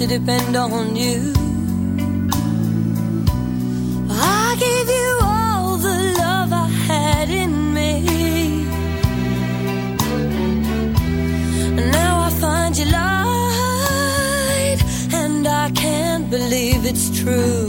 To depend on you? I gave you all the love I had in me. Now I find you lied, and I can't believe it's true.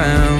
found.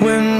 when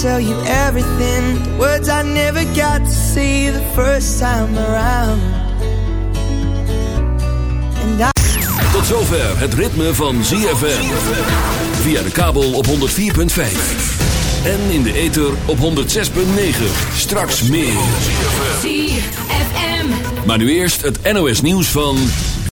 Tell you everything, the words I never got to say the first time around. And I Tot zover het ritme van ZFM. Via de kabel op 104.5. En in de ether op 106.9. Straks meer. ZFM. Maar nu eerst het NOS nieuws van...